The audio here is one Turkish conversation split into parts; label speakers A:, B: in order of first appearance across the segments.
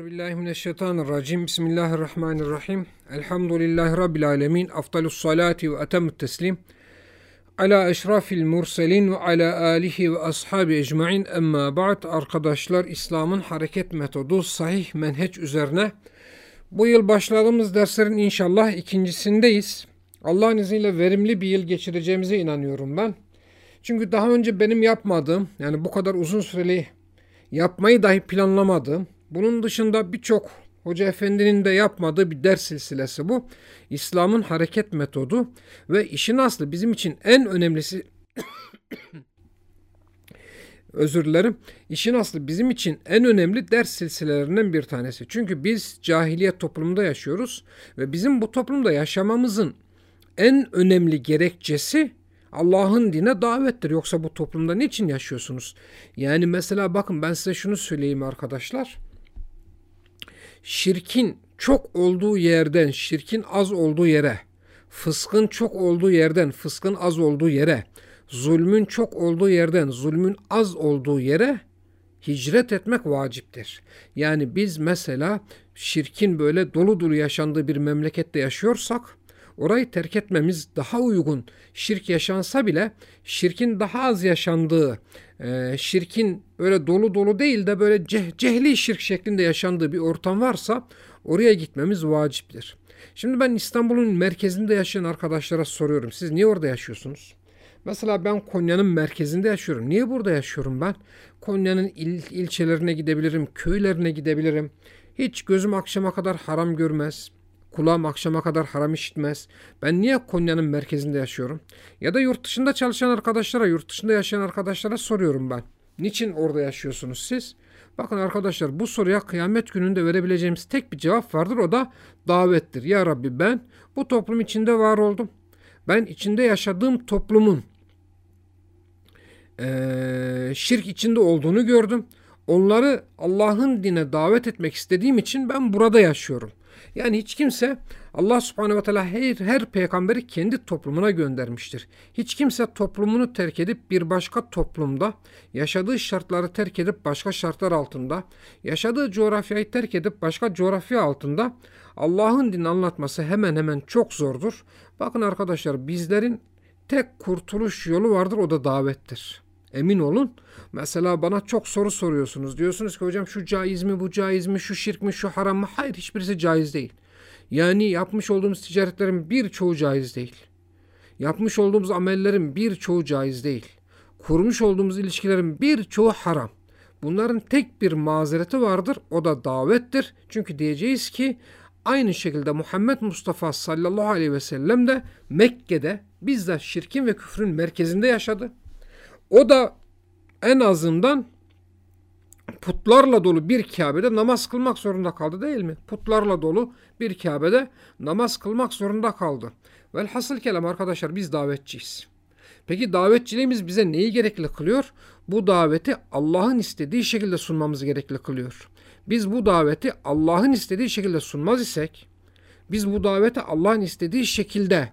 A: Euzubillahimineşşeytanirracim. Bismillahirrahmanirrahim. Elhamdülillahi Rabbil alemin. Afdalus salati ve etemut teslim. Ala eşrafil murselin ve ala alihi ve ashabi ecmain. Emma ba'd. Arkadaşlar İslam'ın hareket metodu sahih menheç üzerine. Bu yıl başladığımız derslerin inşallah ikincisindeyiz. Allah'ın izniyle verimli bir yıl geçireceğimize inanıyorum ben. Çünkü daha önce benim yapmadığım yani bu kadar uzun süreli yapmayı dahi planlamadığım bunun dışında birçok Hoca Efendi'nin de yapmadığı bir ders silsilesi bu. İslam'ın hareket metodu ve işin aslı bizim için en önemlisi özür dilerim. İşin aslı bizim için en önemli ders silsilelerinden bir tanesi. Çünkü biz cahiliyet toplumunda yaşıyoruz ve bizim bu toplumda yaşamamızın en önemli gerekçesi Allah'ın dine davettir. Yoksa bu toplumda niçin yaşıyorsunuz? Yani mesela bakın ben size şunu söyleyeyim arkadaşlar şirkin çok olduğu yerden şirkin az olduğu yere, fıskın çok olduğu yerden fıskın az olduğu yere, zulmün çok olduğu yerden zulmün az olduğu yere hicret etmek vaciptir. Yani biz mesela şirkin böyle dolu dolu yaşandığı bir memlekette yaşıyorsak orayı terk etmemiz daha uygun. Şirk yaşansa bile şirkin daha az yaşandığı, e, şirkin öyle dolu dolu değil de böyle ceh cehli şirk şeklinde yaşandığı bir ortam varsa oraya gitmemiz vaciptir. Şimdi ben İstanbul'un merkezinde yaşayan arkadaşlara soruyorum. Siz niye orada yaşıyorsunuz? Mesela ben Konya'nın merkezinde yaşıyorum. Niye burada yaşıyorum ben? Konya'nın il, ilçelerine gidebilirim, köylerine gidebilirim. Hiç gözüm akşama kadar haram görmez. Kulağım akşama kadar haram işitmez. Ben niye Konya'nın merkezinde yaşıyorum? Ya da yurt dışında çalışan arkadaşlara, yurt dışında yaşayan arkadaşlara soruyorum ben. Niçin orada yaşıyorsunuz siz? Bakın arkadaşlar bu soruya kıyamet gününde verebileceğimiz tek bir cevap vardır. O da davettir. Ya Rabbi ben bu toplum içinde var oldum. Ben içinde yaşadığım toplumun ee, şirk içinde olduğunu gördüm. Onları Allah'ın dine davet etmek istediğim için ben burada yaşıyorum. Yani hiç kimse Allah subhanehu ve teala her, her peygamberi kendi toplumuna göndermiştir. Hiç kimse toplumunu terk edip bir başka toplumda yaşadığı şartları terk edip başka şartlar altında yaşadığı coğrafyayı terk edip başka coğrafya altında Allah'ın din anlatması hemen hemen çok zordur. Bakın arkadaşlar bizlerin tek kurtuluş yolu vardır o da davettir. Emin olun. Mesela bana çok soru soruyorsunuz. Diyorsunuz ki hocam şu caiz mi, bu caiz mi, şu şirk mi, şu haram mı? Hayır hiçbirisi caiz değil. Yani yapmış olduğumuz ticaretlerin birçoğu caiz değil. Yapmış olduğumuz amellerin birçoğu caiz değil. Kurmuş olduğumuz ilişkilerin birçoğu haram. Bunların tek bir mazereti vardır. O da davettir. Çünkü diyeceğiz ki aynı şekilde Muhammed Mustafa sallallahu aleyhi ve sellem de Mekke'de bizzat şirkin ve küfrün merkezinde yaşadı. O da en azından putlarla dolu bir Kabe'de namaz kılmak zorunda kaldı değil mi? Putlarla dolu bir Kabe'de namaz kılmak zorunda kaldı. Velhasıl kelam arkadaşlar biz davetçiyiz. Peki davetçiliğimiz bize neyi gerekli kılıyor? Bu daveti Allah'ın istediği şekilde sunmamızı gerekli kılıyor. Biz bu daveti Allah'ın istediği şekilde sunmaz isek, biz bu daveti Allah'ın istediği şekilde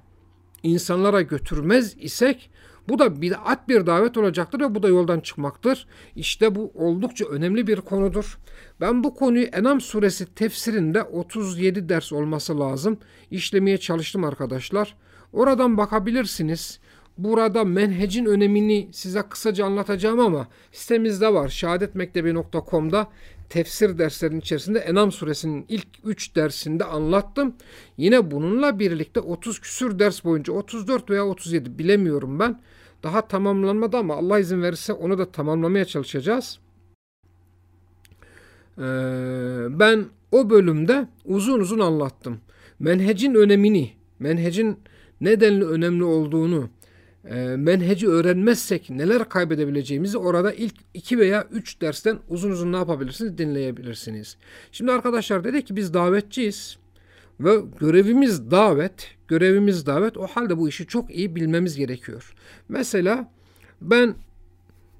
A: insanlara götürmez isek bu da bid'at bir davet olacaktır ve bu da yoldan çıkmaktır. İşte bu oldukça önemli bir konudur. Ben bu konuyu Enam suresi tefsirinde 37 ders olması lazım. İşlemeye çalıştım arkadaşlar. Oradan bakabilirsiniz. Burada menhecin önemini size kısaca anlatacağım ama sitemizde var. Şehadetmektebi.com'da tefsir derslerinin içerisinde Enam suresinin ilk 3 dersinde anlattım. Yine bununla birlikte 30 küsür ders boyunca 34 veya 37 bilemiyorum ben. Daha tamamlanmadı ama Allah izin verirse onu da tamamlamaya çalışacağız. Ee, ben o bölümde uzun uzun anlattım. Menhecin önemini, menhecin nedenli önemli olduğunu, menheci öğrenmezsek neler kaybedebileceğimizi orada ilk iki veya üç dersten uzun uzun ne yapabilirsiniz dinleyebilirsiniz. Şimdi arkadaşlar dedik ki biz davetçiyiz ve görevimiz davet, görevimiz davet o halde bu işi çok iyi bilmemiz gerekiyor. Mesela ben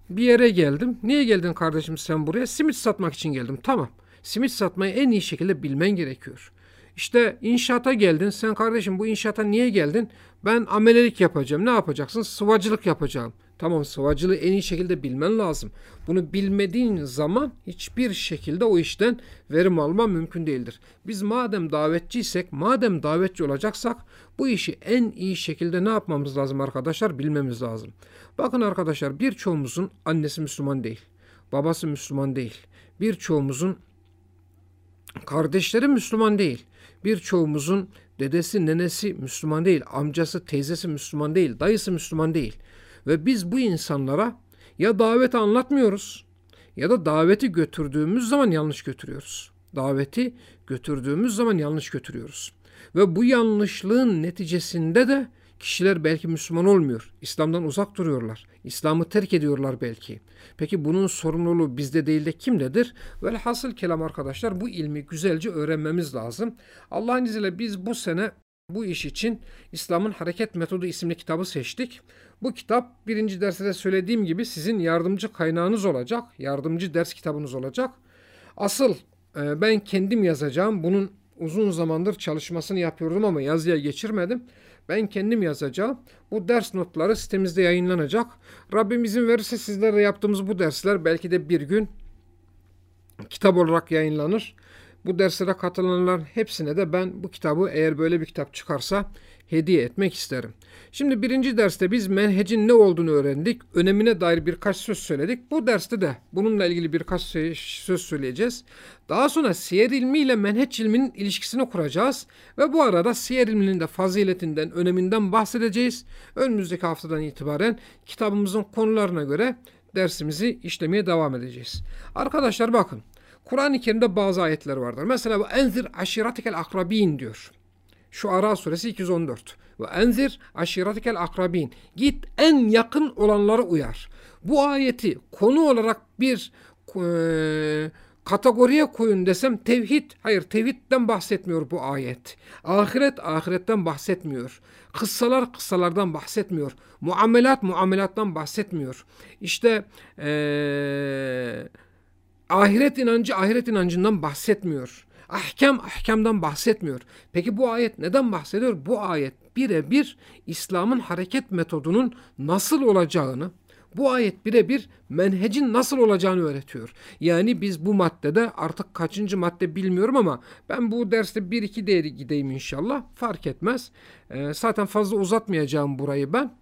A: bir yere geldim. Niye geldin kardeşim sen buraya? Simit satmak için geldim. Tamam. Simit satmayı en iyi şekilde bilmen gerekiyor. İşte inşaata geldin. Sen kardeşim bu inşaata niye geldin? Ben amelelik yapacağım. Ne yapacaksın? Sıvacılık yapacağım. Tamam sıvacılığı en iyi şekilde bilmen lazım. Bunu bilmediğin zaman hiçbir şekilde o işten verim alma mümkün değildir. Biz madem davetçiysek, madem davetçi olacaksak bu işi en iyi şekilde ne yapmamız lazım arkadaşlar? Bilmemiz lazım. Bakın arkadaşlar birçoğumuzun annesi Müslüman değil. Babası Müslüman değil. Birçoğumuzun kardeşleri Müslüman değil. Birçoğumuzun dedesi, nenesi Müslüman değil. Amcası, teyzesi Müslüman değil. Dayısı Müslüman değil. Ve biz bu insanlara ya daveti anlatmıyoruz ya da daveti götürdüğümüz zaman yanlış götürüyoruz. Daveti götürdüğümüz zaman yanlış götürüyoruz. Ve bu yanlışlığın neticesinde de kişiler belki Müslüman olmuyor. İslam'dan uzak duruyorlar. İslam'ı terk ediyorlar belki. Peki bunun sorumluluğu bizde değil de kimdedir? Velhasıl kelam arkadaşlar bu ilmi güzelce öğrenmemiz lazım. Allah'ın izniyle biz bu sene bu iş için İslam'ın Hareket Metodu isimli kitabı seçtik. Bu kitap birinci derste de söylediğim gibi sizin yardımcı kaynağınız olacak. Yardımcı ders kitabınız olacak. Asıl e, ben kendim yazacağım. Bunun uzun zamandır çalışmasını yapıyordum ama yazıya geçirmedim. Ben kendim yazacağım. Bu ders notları sitemizde yayınlanacak. Rabbim izin verirse sizlerle yaptığımız bu dersler belki de bir gün kitap olarak yayınlanır. Bu derslere katılanların hepsine de ben bu kitabı eğer böyle bir kitap çıkarsa hediye etmek isterim. Şimdi birinci derste biz menhecin ne olduğunu öğrendik. Önemine dair birkaç söz söyledik. Bu derste de bununla ilgili birkaç söz söyleyeceğiz. Daha sonra siyer ilmi ile menheç ilminin ilişkisini kuracağız. Ve bu arada siyer ilminin de faziletinden, öneminden bahsedeceğiz. Önümüzdeki haftadan itibaren kitabımızın konularına göre dersimizi işlemeye devam edeceğiz. Arkadaşlar bakın. Kur'an-ı Kerim'de bazı ayetler vardır. Mesela bu enzir aşiratikel akrabin diyor. Şu Ara suresi 214. Ve enzir aşiratikel akrabin. Git en yakın olanları uyar. Bu ayeti konu olarak bir e, kategoriye koyun desem tevhid, hayır tevhidden bahsetmiyor bu ayet. Ahiret, ahiretten bahsetmiyor. Kıssalar, kıssalardan bahsetmiyor. Muamelat, muamelattan bahsetmiyor. İşte eee ahiret inancı ahiret inancından bahsetmiyor. Ahkam ahkamdan bahsetmiyor. Peki bu ayet neden bahsediyor? Bu ayet birebir İslam'ın hareket metodunun nasıl olacağını, bu ayet birebir menhecin nasıl olacağını öğretiyor. Yani biz bu maddede artık kaçıncı madde bilmiyorum ama ben bu derste bir iki değeri gideyim inşallah. Fark etmez. Ee, zaten fazla uzatmayacağım burayı ben.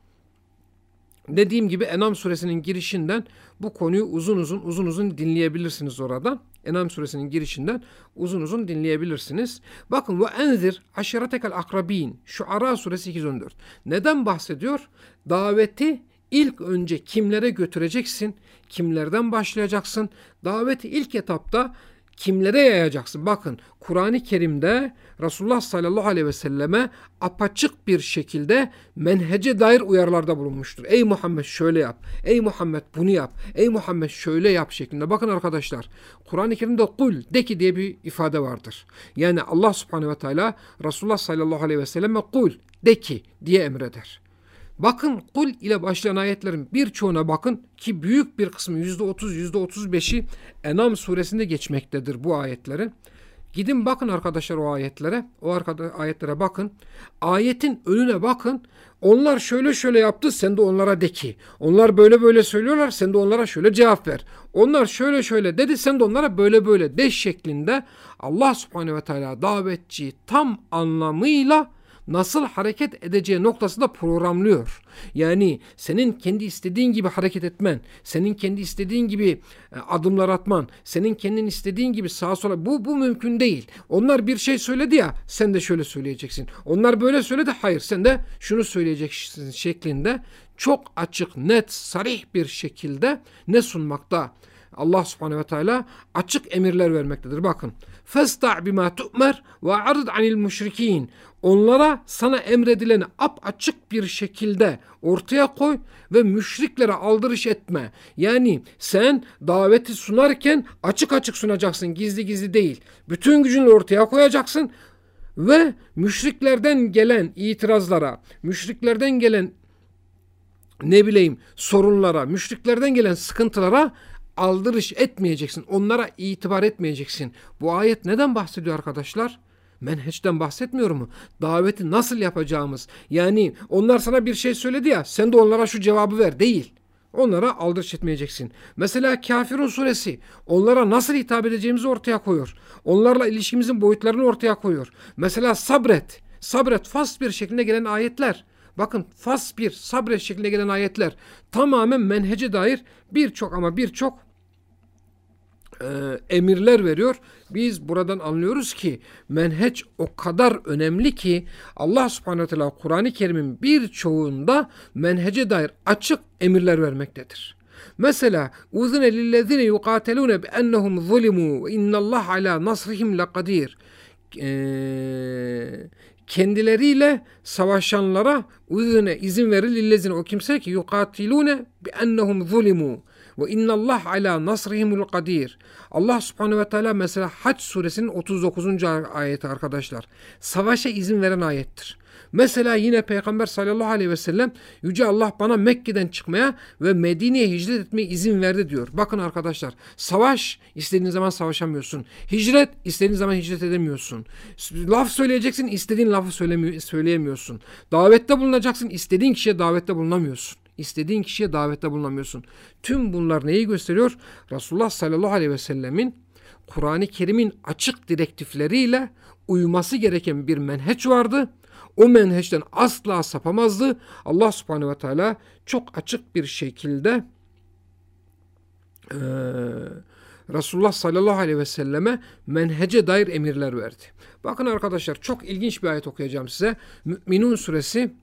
A: Dediğim gibi Enam suresinin girişinden bu konuyu uzun uzun uzun uzun dinleyebilirsiniz orada. Enam suresinin girişinden uzun uzun dinleyebilirsiniz. Bakın ve enzir aşiretekel akrabin. Şu Ara suresi 214. Neden bahsediyor? Daveti ilk önce kimlere götüreceksin? Kimlerden başlayacaksın? Daveti ilk etapta kimlere yayacaksın? Bakın Kur'an-ı Kerim'de Resulullah sallallahu aleyhi ve selleme apaçık bir şekilde menhece dair uyarılarda bulunmuştur. Ey Muhammed şöyle yap. Ey Muhammed bunu yap. Ey Muhammed şöyle yap şeklinde. Bakın arkadaşlar Kur'an-ı Kerim'de kul de ki diye bir ifade vardır. Yani Allah subhanehu ve teala Resulullah sallallahu aleyhi ve selleme kul de ki diye emreder. Bakın kul ile başlayan ayetlerin birçoğuna bakın ki büyük bir kısmı %30 %35'i Enam suresinde geçmektedir bu ayetlerin. Gidin bakın arkadaşlar o ayetlere. O ayetlere bakın. Ayetin önüne bakın. Onlar şöyle şöyle yaptı sen de onlara de ki. Onlar böyle böyle söylüyorlar sen de onlara şöyle cevap ver. Onlar şöyle şöyle dedi sen de onlara böyle böyle de şeklinde Allah subhanehu ve teala davetçi tam anlamıyla nasıl hareket edeceği noktasında programlıyor. Yani senin kendi istediğin gibi hareket etmen, senin kendi istediğin gibi e, adımlar atman, senin kendin istediğin gibi sağa sola bu bu mümkün değil. Onlar bir şey söyledi ya sen de şöyle söyleyeceksin. Onlar böyle söyledi hayır sen de şunu söyleyeceksin şeklinde çok açık, net, sarih bir şekilde ne sunmakta? Allah subhanehu ve teala açık emirler vermektedir. Bakın. Festa' bima tu'mer ve arid anil müşrikin. Onlara sana emredileni ap açık bir şekilde ortaya koy ve müşriklere aldırış etme. Yani sen daveti sunarken açık açık sunacaksın, gizli gizli değil. Bütün gücünle ortaya koyacaksın ve müşriklerden gelen itirazlara, müşriklerden gelen ne bileyim sorunlara, müşriklerden gelen sıkıntılara aldırış etmeyeceksin. Onlara itibar etmeyeceksin. Bu ayet neden bahsediyor arkadaşlar? Menheçten bahsetmiyor mu? Daveti nasıl yapacağımız. Yani onlar sana bir şey söyledi ya sen de onlara şu cevabı ver değil. Onlara aldırış etmeyeceksin. Mesela Kafirun suresi onlara nasıl hitap edeceğimizi ortaya koyuyor. Onlarla ilişkimizin boyutlarını ortaya koyuyor. Mesela sabret. Sabret fast bir şekilde gelen ayetler. Bakın fas bir sabret şeklinde gelen ayetler tamamen menhece dair birçok ama birçok e, emirler veriyor. Biz buradan anlıyoruz ki menheç o kadar önemli ki Allah subhanahu teala Kur'an-ı Kerim'in birçoğunda menhece dair açık emirler vermektedir. Mesela uzune lillezine yukatelune bi ennehum zulimu ve innallah ala nasrihim lekadir. Ee, kendileriyle savaşanlara uzune izin verir lillezine o kimse ki yukatilune bi ennehum zulimu ve innallah ala nasrihimul kadir. Allah subhanehu ve teala mesela Haç suresinin 39. ayeti arkadaşlar. Savaşa izin veren ayettir. Mesela yine Peygamber sallallahu aleyhi ve sellem Yüce Allah bana Mekke'den çıkmaya ve Medine'ye hicret etmeye izin verdi diyor. Bakın arkadaşlar savaş istediğin zaman savaşamıyorsun. Hicret istediğin zaman hicret edemiyorsun. Laf söyleyeceksin istediğin lafı söyleyemiyorsun. Davette bulunacaksın istediğin kişiye davette bulunamıyorsun. İstediğin kişiye davette bulunamıyorsun. Tüm bunlar neyi gösteriyor? Resulullah sallallahu aleyhi ve sellemin Kur'an-ı Kerim'in açık direktifleriyle uyması gereken bir menheç vardı. O menheçten asla sapamazdı. Allah subhanehu ve teala çok açık bir şekilde e, Resulullah sallallahu aleyhi ve selleme menhece dair emirler verdi. Bakın arkadaşlar çok ilginç bir ayet okuyacağım size. Müminun suresi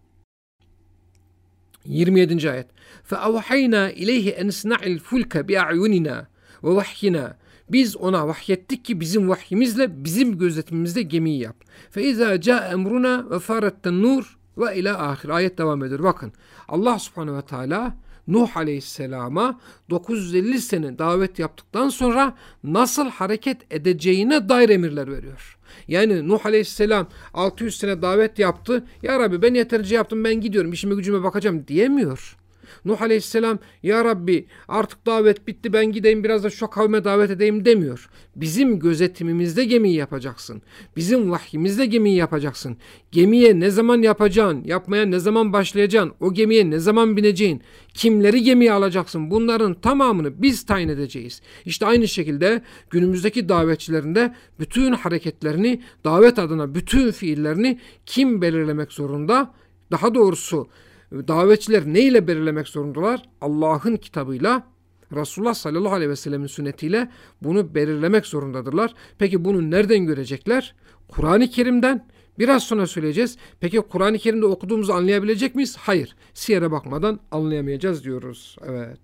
A: 27. ayet. فَاَوْحَيْنَا اِلَيْهِ اَنْ سْنَعِ الْفُلْكَ بِاَعْيُنِنَا وَوَحْيِنَا Biz ona vahyettik ki bizim vahyimizle, bizim gözetimimizde gemiyi yap. فَاِذَا جَاء اَمْرُنَا وَفَارَتَّ النُّورِ ve ila ahir. Ayet devam ediyor. Bakın Allah subhanehu ve teala Nuh aleyhisselama 950 sene davet yaptıktan sonra nasıl hareket edeceğine dair emirler veriyor. Yani Nuh Aleyhisselam 600 sene davet yaptı. Ya Rabbi ben yeterince yaptım ben gidiyorum işime gücüme bakacağım diyemiyor. Nuh Aleyhisselam ya Rabbi artık davet bitti ben gideyim biraz da şu kavme davet edeyim demiyor. Bizim gözetimimizde gemiyi yapacaksın. Bizim vahyimizde gemiyi yapacaksın. Gemiye ne zaman yapacaksın, yapmaya ne zaman başlayacaksın, o gemiye ne zaman bineceğin, kimleri gemiye alacaksın bunların tamamını biz tayin edeceğiz. İşte aynı şekilde günümüzdeki davetçilerin de bütün hareketlerini, davet adına bütün fiillerini kim belirlemek zorunda? Daha doğrusu davetçiler ne ile belirlemek zorundalar? Allah'ın kitabıyla Resulullah sallallahu aleyhi ve sellemin sünnetiyle bunu belirlemek zorundadırlar. Peki bunu nereden görecekler? Kur'an-ı Kerim'den. Biraz sonra söyleyeceğiz. Peki Kur'an-ı Kerim'de okuduğumuzu anlayabilecek miyiz? Hayır. Siyere bakmadan anlayamayacağız diyoruz. Evet.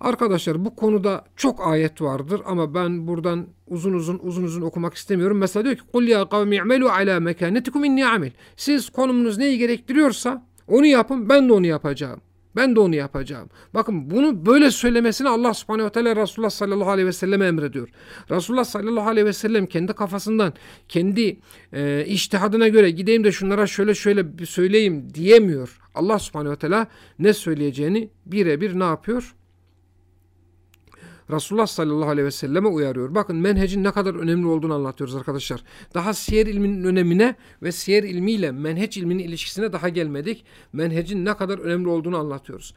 A: Arkadaşlar bu konuda çok ayet vardır ama ben buradan uzun uzun uzun uzun okumak istemiyorum. Mesela diyor ki kul ya kavmi i'melu ala mekanetikum inni amil. Siz konumunuz neyi gerektiriyorsa onu yapın ben de onu yapacağım. Ben de onu yapacağım. Bakın bunu böyle söylemesini Allah subhanehu ve teala Resulullah sallallahu aleyhi ve selleme emrediyor. Resulullah sallallahu aleyhi ve sellem kendi kafasından, kendi e, iştihadına göre gideyim de şunlara şöyle şöyle bir söyleyeyim diyemiyor. Allah subhanehu ve teala ne söyleyeceğini birebir ne yapıyor? Resulullah sallallahu aleyhi ve selleme uyarıyor. Bakın menhecin ne kadar önemli olduğunu anlatıyoruz arkadaşlar. Daha siyer ilminin önemine ve siyer ilmiyle menheç ilminin ilişkisine daha gelmedik. Menhecin ne kadar önemli olduğunu anlatıyoruz.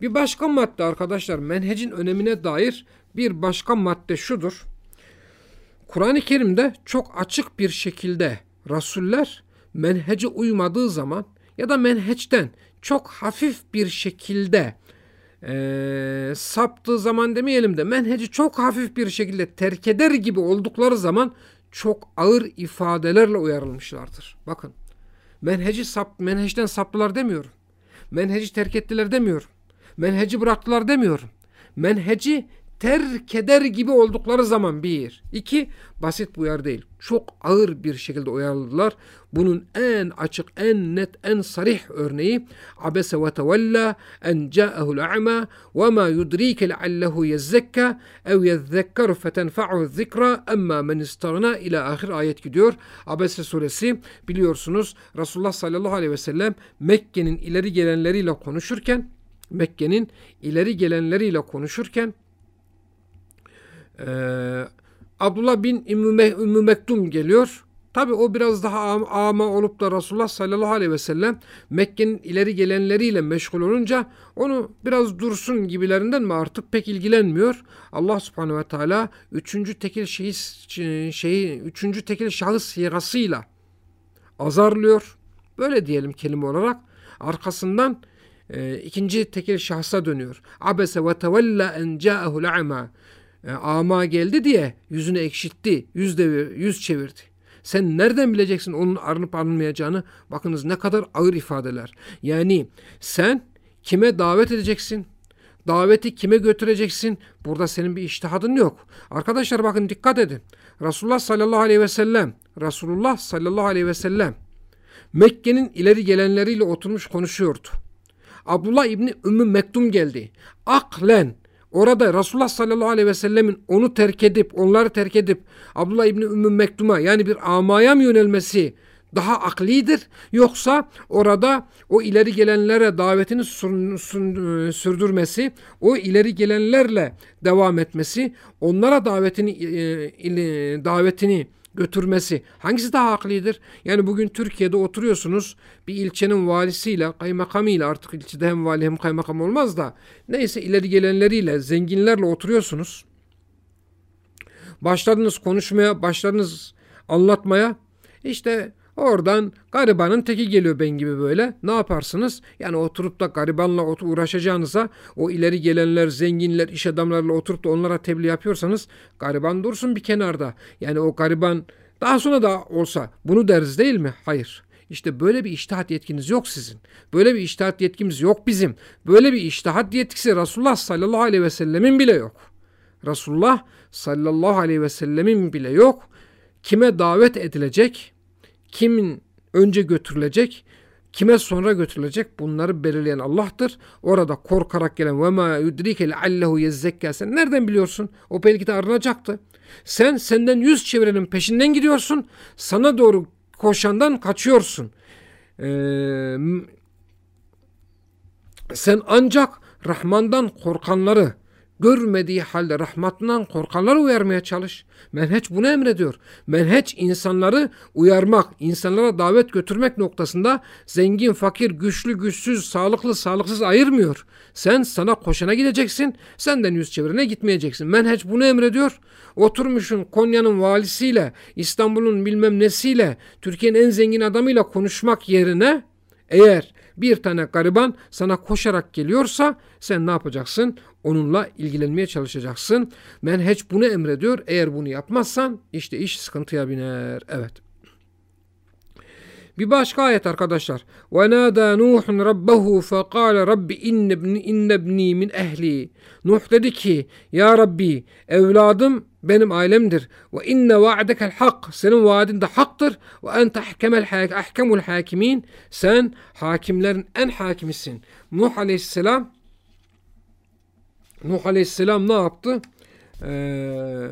A: Bir başka madde arkadaşlar menhecin önemine dair bir başka madde şudur. Kur'an-ı Kerim'de çok açık bir şekilde Rasuller menhece uymadığı zaman ya da menheçten çok hafif bir şekilde e, saptığı zaman demeyelim de menheci çok hafif bir şekilde terk eder gibi oldukları zaman çok ağır ifadelerle uyarılmışlardır. Bakın menheci sap, menheçten saptılar demiyorum. Menheci terk ettiler demiyorum. Menheci bıraktılar demiyorum. Menheci terk eder gibi oldukları zaman bir. iki basit bu uyarı değil. Çok ağır bir şekilde uyarıldılar. Bunun en açık, en net, en sarih örneği abese ve tevella en ca'ehul a'ma ve ma yudrike leallehu yezzekka ev yezzekkaru fetenfa'u zikra emma men istagna ila ahir ayet gidiyor. Abese suresi biliyorsunuz Resulullah sallallahu aleyhi ve sellem Mekke'nin ileri gelenleriyle konuşurken Mekke'nin ileri gelenleriyle konuşurken ee, Abdullah bin Ümmü, Mektum geliyor. Tabi o biraz daha ama olup da Resulullah sallallahu aleyhi ve sellem Mekke'nin ileri gelenleriyle meşgul olunca onu biraz dursun gibilerinden mi artık pek ilgilenmiyor. Allah subhanehu ve teala üçüncü tekil şehis, şeyi, üçüncü tekil şahıs sigasıyla azarlıyor. Böyle diyelim kelime olarak. Arkasından e, ikinci tekil şahsa dönüyor. Abese ve tevella en ca'ehul a'ma. E, ama geldi diye yüzünü ekşitti, yüz, devir, yüz çevirdi. Sen nereden bileceksin onun arınıp arınmayacağını? Bakınız ne kadar ağır ifadeler. Yani sen kime davet edeceksin? Daveti kime götüreceksin? Burada senin bir iştihadın yok. Arkadaşlar bakın dikkat edin. Resulullah sallallahu aleyhi ve sellem Resulullah sallallahu aleyhi ve sellem Mekke'nin ileri gelenleriyle oturmuş konuşuyordu. Abdullah İbni Ümmü Mektum geldi. Aklen Orada Resulullah sallallahu aleyhi ve sellemin onu terk edip, onları terk edip Abdullah İbni Ümmü Mektum'a yani bir amaya mı yönelmesi daha aklidir? Yoksa orada o ileri gelenlere davetini sürdürmesi, o ileri gelenlerle devam etmesi, onlara davetini e, davetini götürmesi hangisi daha haklıdır? Yani bugün Türkiye'de oturuyorsunuz bir ilçenin valisiyle kaymakamıyla artık ilçede hem vali hem kaymakam olmaz da neyse ileri gelenleriyle zenginlerle oturuyorsunuz. Başladınız konuşmaya başladınız anlatmaya işte Oradan garibanın teki geliyor ben gibi böyle. Ne yaparsınız? Yani oturup da garibanla uğraşacağınıza o ileri gelenler, zenginler, iş adamlarıyla oturup da onlara tebliğ yapıyorsanız gariban dursun bir kenarda. Yani o gariban daha sonra da olsa bunu deriz değil mi? Hayır. İşte böyle bir iştihat yetkiniz yok sizin. Böyle bir iştihat yetkimiz yok bizim. Böyle bir iştihat yetkisi Resulullah sallallahu aleyhi ve sellemin bile yok. Resulullah sallallahu aleyhi ve sellemin bile yok. Kime davet edilecek? Kimin önce götürülecek, kime sonra götürülecek bunları belirleyen Allah'tır. Orada korkarak gelen ve ma yudrike leallehu yezzekka sen nereden biliyorsun? O belki de arınacaktı. Sen senden yüz çevirenin peşinden gidiyorsun. Sana doğru koşandan kaçıyorsun. Ee, sen ancak Rahman'dan korkanları görmediği halde rahmatından korkanları uyarmaya çalış. Menheç bunu emrediyor. Menheç insanları uyarmak, insanlara davet götürmek noktasında zengin, fakir, güçlü, güçsüz, sağlıklı, sağlıksız ayırmıyor. Sen sana koşana gideceksin, senden yüz çevirene gitmeyeceksin. Menheç bunu emrediyor. Oturmuşun Konya'nın valisiyle, İstanbul'un bilmem nesiyle, Türkiye'nin en zengin adamıyla konuşmak yerine eğer bir tane gariban sana koşarak geliyorsa sen ne yapacaksın? Onunla ilgilenmeye çalışacaksın. Menheç bunu emrediyor. Eğer bunu yapmazsan işte iş sıkıntıya biner. Evet. Bir başka ayet arkadaşlar. وَنَادَى نُوحٌ رَبَّهُ فَقَالَ رَبِّ اِنَّ ابْنِي min ehli. Nuh dedi ki Ya Rabbi evladım benim ailemdir. Ve inne va'dekel hak. Senin vaadin de haktır. Ve ente ahkemel ahkemul hakimin. Sen hakimlerin en hakimisin. Nuh aleyhisselam Nuh aleyhisselam ne yaptı? Ee,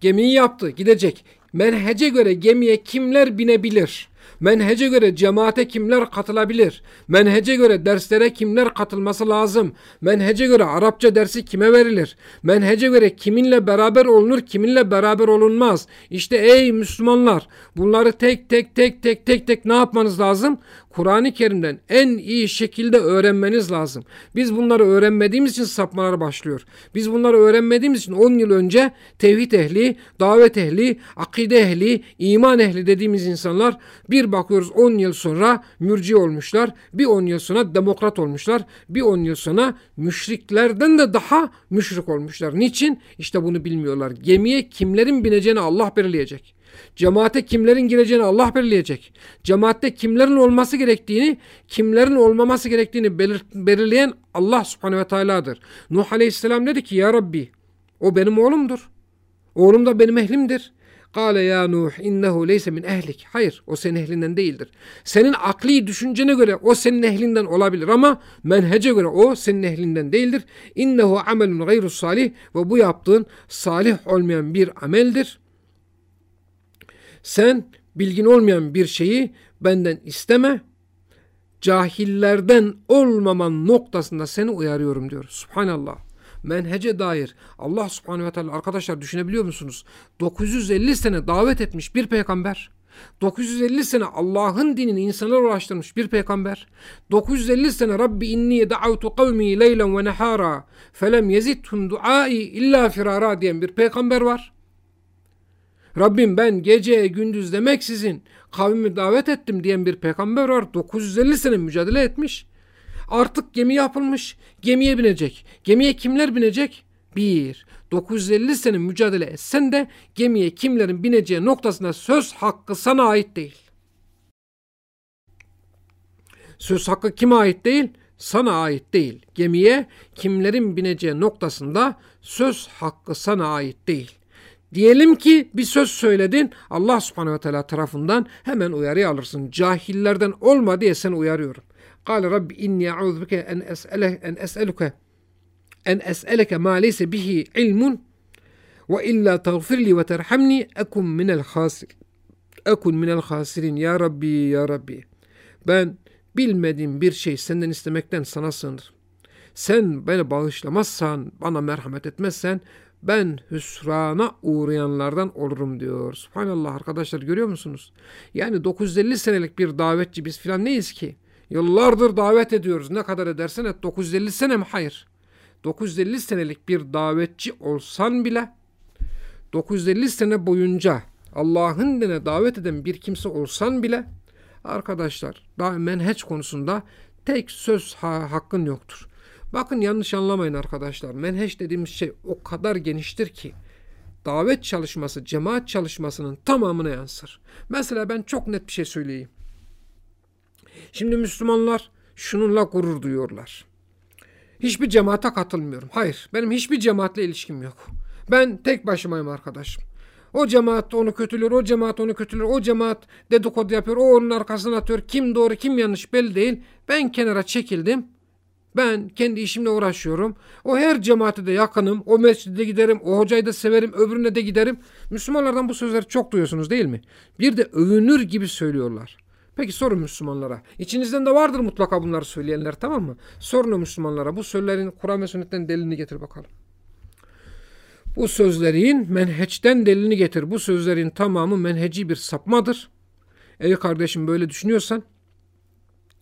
A: gemiyi yaptı. Gidecek. Menhece göre gemiye kimler binebilir? Menhece göre cemaate kimler katılabilir? Menhece göre derslere kimler katılması lazım? Menhece göre Arapça dersi kime verilir? Menhece göre kiminle beraber olunur, kiminle beraber olunmaz? İşte ey Müslümanlar bunları tek tek tek tek tek tek ne yapmanız lazım? Kur'an-ı Kerim'den en iyi şekilde öğrenmeniz lazım. Biz bunları öğrenmediğimiz için sapmalar başlıyor. Biz bunları öğrenmediğimiz için 10 yıl önce tevhid ehli, davet ehli, akide ehli, iman ehli dediğimiz insanlar bir bakıyoruz 10 yıl sonra mürci olmuşlar. Bir 10 yıl sonra demokrat olmuşlar. Bir 10 yıl sonra müşriklerden de daha müşrik olmuşlar. Niçin? İşte bunu bilmiyorlar. Gemiye kimlerin bineceğini Allah belirleyecek. Cemaate kimlerin gireceğini Allah belirleyecek. Cemaatte kimlerin olması gerektiğini, kimlerin olmaması gerektiğini belir belirleyen Allah subhanehu ve teala'dır. Nuh aleyhisselam dedi ki ya Rabbi o benim oğlumdur. Oğlum da benim ehlimdir. Kale ya Nuh innehu leyse min ehlik. Hayır o senin ehlinden değildir. Senin akli düşüncene göre o senin ehlinden olabilir ama menhece göre o senin ehlinden değildir. İnnehu amelun gayru salih ve bu yaptığın salih olmayan bir ameldir. Sen bilgin olmayan bir şeyi benden isteme. Cahillerden olmaman noktasında seni uyarıyorum diyor. Subhanallah. Menhece dair Allah subhanehu ve teala arkadaşlar düşünebiliyor musunuz? 950 sene davet etmiş bir peygamber. 950 sene Allah'ın dinini insanlara ulaştırmış bir peygamber. 950 sene Rabbi inni da'avtu kavmi leylen ve nehara felem yezidhum duai illa firara diyen bir peygamber var. Rabbim ben gece gündüz demeksizin kavmimi davet ettim diyen bir peygamber var. 950 sene mücadele etmiş. Artık gemi yapılmış. Gemiye binecek. Gemiye kimler binecek? Bir. 950 sene mücadele etsen de gemiye kimlerin bineceği noktasında söz hakkı sana ait değil. Söz hakkı kime ait değil? Sana ait değil. Gemiye kimlerin bineceği noktasında söz hakkı sana ait değil. Diyelim ki bir söz söyledin Allah subhanehu ve teala tarafından hemen uyarı alırsın. Cahillerden olma diye seni uyarıyorum. Kale Rabbi inni a'udhu bike en es'ele en es'eluke en es'eleke ma leyse bihi ilmun ve illa tagfirli ve terhamni ekun minel hasir ekun minel hasirin ya Rabbi ya Rabbi ben bilmediğim bir şey senden istemekten sana sığınırım. Sen beni bağışlamazsan, bana merhamet etmezsen ben hüsrana uğrayanlardan olurum diyor. Subhanallah arkadaşlar görüyor musunuz? Yani 950 senelik bir davetçi biz filan neyiz ki? Yıllardır davet ediyoruz. Ne kadar edersen et 950 sene mi? Hayır. 950 senelik bir davetçi olsan bile 950 sene boyunca Allah'ın dine davet eden bir kimse olsan bile arkadaşlar daha menheç konusunda tek söz ha hakkın yoktur. Bakın yanlış anlamayın arkadaşlar. Menheç dediğimiz şey o kadar geniştir ki davet çalışması, cemaat çalışmasının tamamına yansır. Mesela ben çok net bir şey söyleyeyim. Şimdi Müslümanlar şununla gurur duyuyorlar. Hiçbir cemaate katılmıyorum. Hayır, benim hiçbir cemaatle ilişkim yok. Ben tek başımayım arkadaşım. O cemaat onu kötülüyor, o cemaat onu kötülüyor, o cemaat dedikodu yapıyor, o onun arkasına atıyor. Kim doğru, kim yanlış belli değil. Ben kenara çekildim. Ben kendi işimle uğraşıyorum. O her cemaate de yakınım. O mescide giderim. O hocayı da severim. Öbürüne de giderim. Müslümanlardan bu sözleri çok duyuyorsunuz değil mi? Bir de övünür gibi söylüyorlar. Peki sorun Müslümanlara. İçinizden de vardır mutlaka bunları söyleyenler tamam mı? Sorun Müslümanlara. Bu sözlerin Kur'an ve sünnetten delilini getir bakalım. Bu sözlerin menheçten delilini getir. Bu sözlerin tamamı menheci bir sapmadır. Ey kardeşim böyle düşünüyorsan,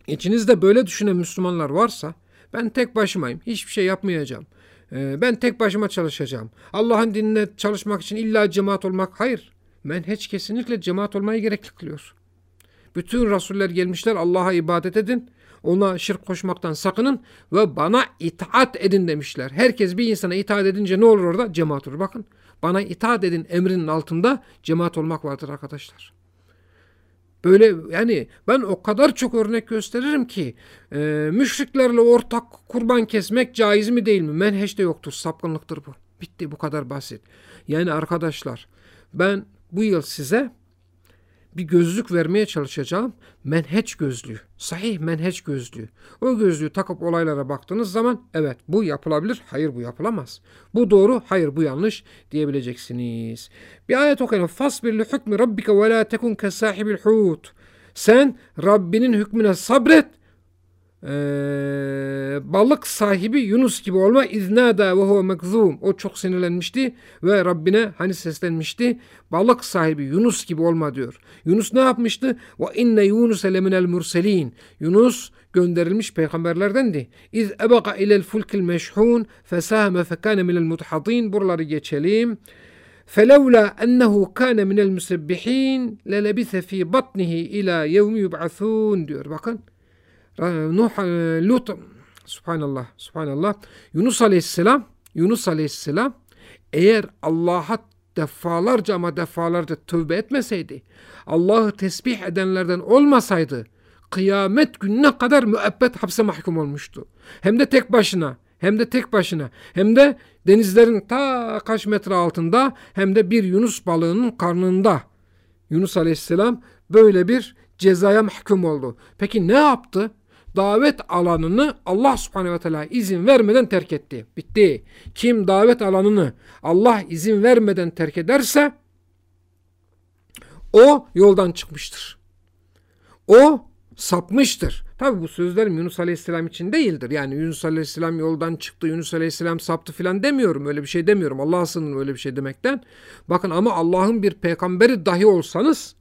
A: içinizde böyle düşünen Müslümanlar varsa, ben tek başımayım, hiçbir şey yapmayacağım. Ee, ben tek başıma çalışacağım. Allah'ın dinine çalışmak için illa cemaat olmak, hayır. Menheç kesinlikle cemaat olmayı gerekli kılıyor. Bütün rasuller gelmişler Allah'a ibadet edin. Ona şirk koşmaktan sakının ve bana itaat edin demişler. Herkes bir insana itaat edince ne olur orada? Cemaat olur. Bakın bana itaat edin emrinin altında cemaat olmak vardır arkadaşlar. Böyle yani ben o kadar çok örnek gösteririm ki e, müşriklerle ortak kurban kesmek caiz mi değil mi? Menheşte yoktur. Sapkınlıktır bu. Bitti bu kadar basit. Yani arkadaşlar ben bu yıl size bir gözlük vermeye çalışacağım. Menheç gözlüğü. Sahih menheç gözlüğü. O gözlüğü takıp olaylara baktığınız zaman evet bu yapılabilir. Hayır bu yapılamaz. Bu doğru. Hayır bu yanlış diyebileceksiniz. Bir ayet okuyalım. Fasbir li hükmü rabbike ve la tekun ke sahibil hut. Sen Rabbinin hükmüne sabret e, balık sahibi Yunus gibi olma iznada ve huve mekzum. O çok sinirlenmişti ve Rabbine hani seslenmişti. Balık sahibi Yunus gibi olma diyor. Yunus ne yapmıştı? Ve inne Yunus leminel murselin. Yunus gönderilmiş peygamberlerdendi. İz ebeka ilel fulkil meşhun fesahme fekane minel muthatin. Buraları geçelim. فلولا أنه كان من المسبحين للبث في بطنه إلى يوم يبعثون diyor bakın. Nuh, Lut, subhanallah, subhanallah. Yunus aleyhisselam, Yunus aleyhisselam eğer Allah'a defalarca ama defalarca tövbe etmeseydi, Allah'ı tesbih edenlerden olmasaydı, kıyamet gününe kadar müebbet hapse mahkum olmuştu. Hem de tek başına, hem de tek başına, hem de denizlerin ta kaç metre altında, hem de bir Yunus balığının karnında. Yunus aleyhisselam böyle bir cezaya mahkum oldu. Peki ne yaptı? Davet alanını Allah subhanehu ve teala izin vermeden terk etti. Bitti. Kim davet alanını Allah izin vermeden terk ederse o yoldan çıkmıştır. O sapmıştır. Tabi bu sözler Yunus Aleyhisselam için değildir. Yani Yunus Aleyhisselam yoldan çıktı, Yunus Aleyhisselam saptı filan demiyorum. Öyle bir şey demiyorum. Allah sınırın öyle bir şey demekten. Bakın ama Allah'ın bir peygamberi dahi olsanız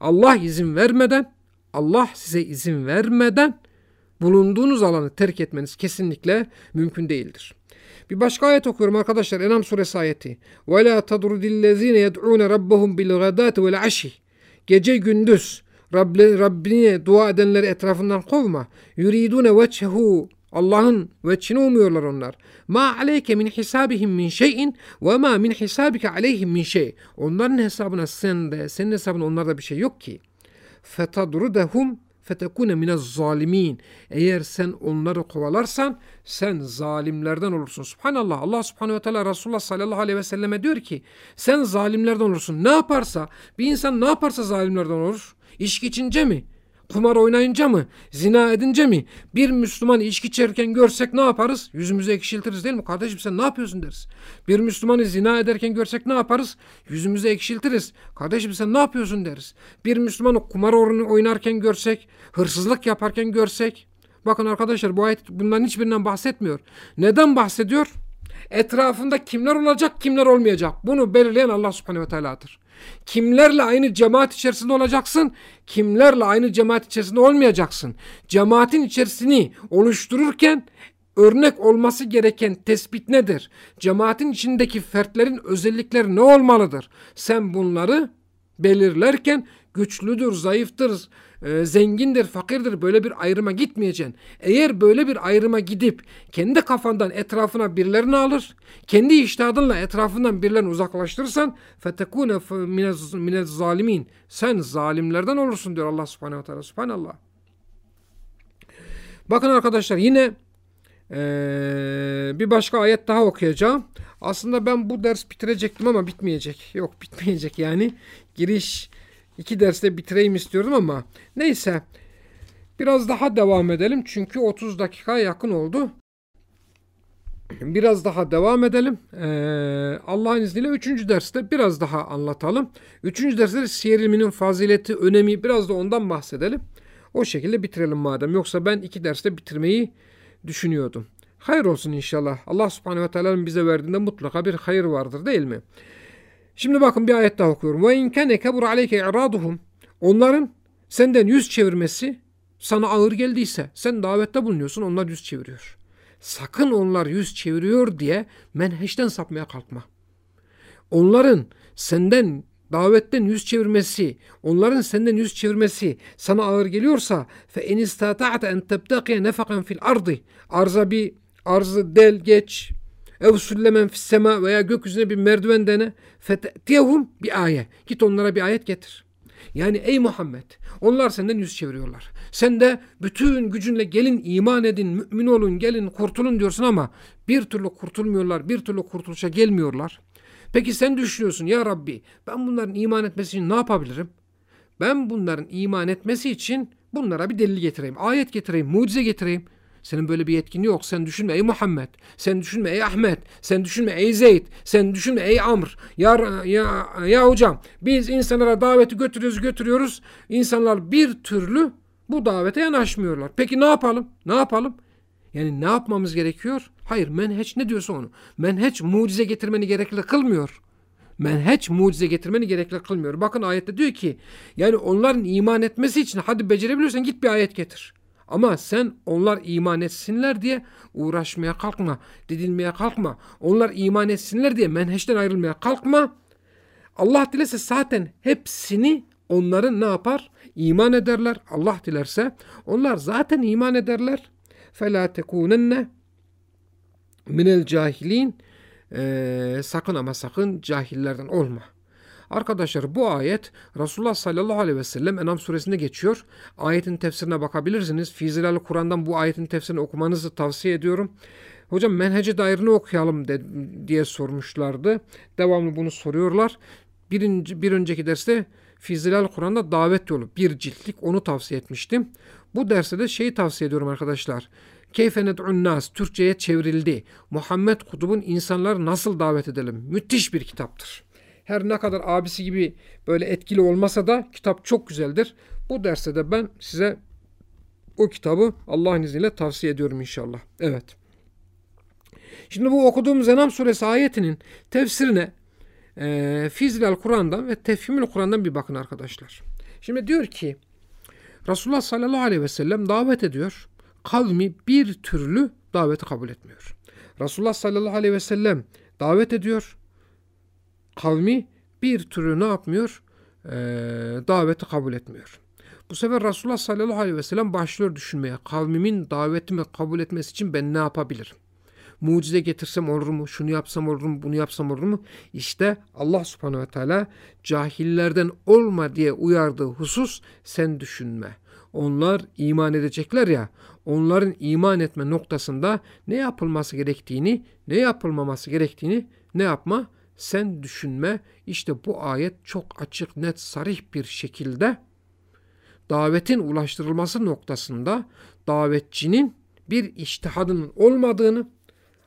A: Allah izin vermeden, Allah size izin vermeden bulunduğunuz alanı terk etmeniz kesinlikle mümkün değildir. Bir başka ayet okuyorum arkadaşlar. Enam suresi ayeti. وَلَا تَضْرُدِ الَّذ۪ينَ يَدْعُونَ رَبَّهُمْ بِالْغَدَاتِ وَالْعَشِي Gece gündüz Rabbi, Rabbine dua edenleri etrafından kovma. Yuridune vechehu Allah'ın veçhini umuyorlar onlar. Ma aleyke min hisabihim min şeyin ve ma min hisabike aleyhim min şey. Onların hesabına sen de, senin hesabına onlarda bir şey yok ki. Fetadrudehum fetekune minez zalimin. Eğer sen onları kovalarsan sen zalimlerden olursun. Subhanallah. Allah subhanehu ve teala Resulullah sallallahu aleyhi ve selleme diyor ki sen zalimlerden olursun. Ne yaparsa bir insan ne yaparsa zalimlerden olur. İçki içince mi? Kumar oynayınca mı? Zina edince mi? Bir Müslüman içki içerken görsek ne yaparız? Yüzümüzü ekşiltiriz değil mi? Kardeşim sen ne yapıyorsun deriz. Bir Müslümanı zina ederken görsek ne yaparız? Yüzümüzü ekşiltiriz. Kardeşim sen ne yapıyorsun deriz. Bir Müslümanı kumar oynarken görsek, hırsızlık yaparken görsek. Bakın arkadaşlar bu ayet bunların hiçbirinden bahsetmiyor. Neden bahsediyor? Etrafında kimler olacak, kimler olmayacak. Bunu belirleyen Allah subhanehu ve teala'dır. Kimlerle aynı cemaat içerisinde olacaksın, kimlerle aynı cemaat içerisinde olmayacaksın. Cemaatin içerisini oluştururken örnek olması gereken tespit nedir? Cemaatin içindeki fertlerin özellikleri ne olmalıdır? Sen bunları belirlerken güçlüdür, zayıftır, e, zengindir, fakirdir böyle bir ayrıma gitmeyeceksin. Eğer böyle bir ayrıma gidip kendi kafandan etrafına birilerini alır, kendi iştihadınla etrafından birilerini uzaklaştırırsan fetekune minez zalimin. Sen zalimlerden olursun diyor Allah subhanehu teala. Subhanallah. Bakın arkadaşlar yine ee, bir başka ayet daha okuyacağım. Aslında ben bu ders bitirecektim ama bitmeyecek. Yok bitmeyecek yani. Giriş iki derste bitireyim istiyordum ama neyse. Biraz daha devam edelim çünkü 30 dakika yakın oldu. Biraz daha devam edelim. Ee, Allah'ın izniyle 3. derste biraz daha anlatalım. 3. derste siyer ilminin fazileti, önemi biraz da ondan bahsedelim. O şekilde bitirelim madem. Yoksa ben iki derste bitirmeyi düşünüyordum. Hayır olsun inşallah. Allah subhanehu ve teala'nın bize verdiğinde mutlaka bir hayır vardır değil mi? Şimdi bakın bir ayet daha okuyorum. Ve in kana aleyke i'raduhum. Onların senden yüz çevirmesi sana ağır geldiyse sen davette bulunuyorsun onlar yüz çeviriyor. Sakın onlar yüz çeviriyor diye menheşten sapmaya kalkma. Onların senden davetten yüz çevirmesi, onların senden yüz çevirmesi sana ağır geliyorsa fe en istata'te en tebtaqiye nefakan fil ardı. Arza bir arzı del geç ev süllemen fissema veya gökyüzüne bir merdiven dene fetiyehum bir ayet. Git onlara bir ayet getir. Yani ey Muhammed onlar senden yüz çeviriyorlar. Sen de bütün gücünle gelin iman edin, mümin olun, gelin kurtulun diyorsun ama bir türlü kurtulmuyorlar, bir türlü kurtuluşa gelmiyorlar. Peki sen düşünüyorsun ya Rabbi ben bunların iman etmesi için ne yapabilirim? Ben bunların iman etmesi için bunlara bir delil getireyim, ayet getireyim, mucize getireyim. Senin böyle bir yetkin yok. Sen düşünme ey Muhammed. Sen düşünme ey Ahmet. Sen düşünme ey Zeyd. Sen düşünme ey Amr. Ya, ya, ya hocam biz insanlara daveti götürüyoruz götürüyoruz. İnsanlar bir türlü bu davete yanaşmıyorlar. Peki ne yapalım? Ne yapalım? Yani ne yapmamız gerekiyor? Hayır menheç ne diyorsa onu. Menheç mucize getirmeni gerekli kılmıyor. Menheç mucize getirmeni gerekli kılmıyor. Bakın ayette diyor ki yani onların iman etmesi için hadi becerebiliyorsan git bir ayet getir. Ama sen onlar iman etsinler diye uğraşmaya kalkma, didilmeye kalkma. Onlar iman etsinler diye menheşten ayrılmaya kalkma. Allah dilese zaten hepsini onların ne yapar? İman ederler. Allah dilerse onlar zaten iman ederler. فَلَا تَكُونَنَّ minel cahilin ee, sakın ama sakın cahillerden olma. Arkadaşlar bu ayet Resulullah sallallahu aleyhi ve sellem Enam suresinde geçiyor. Ayetin tefsirine bakabilirsiniz. Fizilal Kur'an'dan bu ayetin tefsirini okumanızı tavsiye ediyorum. Hocam menhece dairini okuyalım de, diye sormuşlardı. Devamlı bunu soruyorlar. Birinci, bir önceki derste Fizilal Kur'an'da davet yolu bir ciltlik onu tavsiye etmiştim. Bu derste de şeyi tavsiye ediyorum arkadaşlar. Keyfe ned'un nas Türkçe'ye çevrildi. Muhammed Kutub'un insanlar nasıl davet edelim? Müthiş bir kitaptır. Her ne kadar abisi gibi böyle etkili olmasa da kitap çok güzeldir. Bu derste de ben size o kitabı Allah'ın izniyle tavsiye ediyorum inşallah. Evet. Şimdi bu okuduğumuz Enam suresi ayetinin tefsirine e, Fizlal Kur'an'dan ve Tefhimül Kur'an'dan bir bakın arkadaşlar. Şimdi diyor ki Resulullah sallallahu aleyhi ve sellem davet ediyor. Kavmi bir türlü daveti kabul etmiyor. Resulullah sallallahu aleyhi ve sellem davet ediyor. Kavmi bir türlü ne yapmıyor? Ee, daveti kabul etmiyor. Bu sefer Resulullah sallallahu aleyhi ve sellem başlıyor düşünmeye. Kavmimin davetimi kabul etmesi için ben ne yapabilirim? Mucize getirsem olur mu? Şunu yapsam olur mu? Bunu yapsam olur mu? İşte Allah subhanehu ve teala cahillerden olma diye uyardığı husus sen düşünme. Onlar iman edecekler ya onların iman etme noktasında ne yapılması gerektiğini ne yapılmaması gerektiğini ne yapma? Sen düşünme. İşte bu ayet çok açık net sarih bir şekilde davetin ulaştırılması noktasında davetçinin bir iştihadının olmadığını,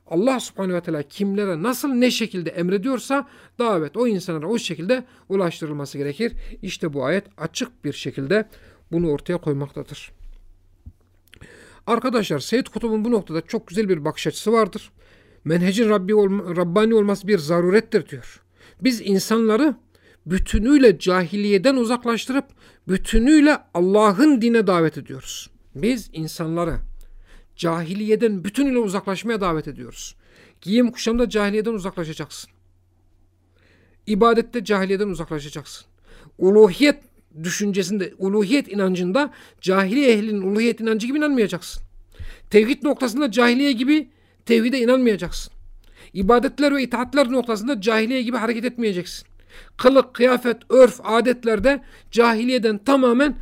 A: Allah subhanehu ve teala kimlere nasıl ne şekilde emrediyorsa davet o insanlara o şekilde ulaştırılması gerekir. İşte bu ayet açık bir şekilde bunu ortaya koymaktadır. Arkadaşlar Seyyid Kutub'un bu noktada çok güzel bir bakış açısı vardır. Menhecin Rabbi olma, Rabbani olması bir zarurettir diyor. Biz insanları bütünüyle cahiliyeden uzaklaştırıp bütünüyle Allah'ın dine davet ediyoruz. Biz insanları cahiliyeden bütünüyle uzaklaşmaya davet ediyoruz. Giyim kuşamda cahiliyeden uzaklaşacaksın. İbadette cahiliyeden uzaklaşacaksın. Uluhiyet düşüncesinde, uluhiyet inancında cahiliye ehlinin uluhiyet inancı gibi inanmayacaksın. Tevhid noktasında cahiliye gibi tevhide inanmayacaksın. İbadetler ve itaatler noktasında cahiliye gibi hareket etmeyeceksin. Kılık, kıyafet, örf, adetlerde cahiliyeden tamamen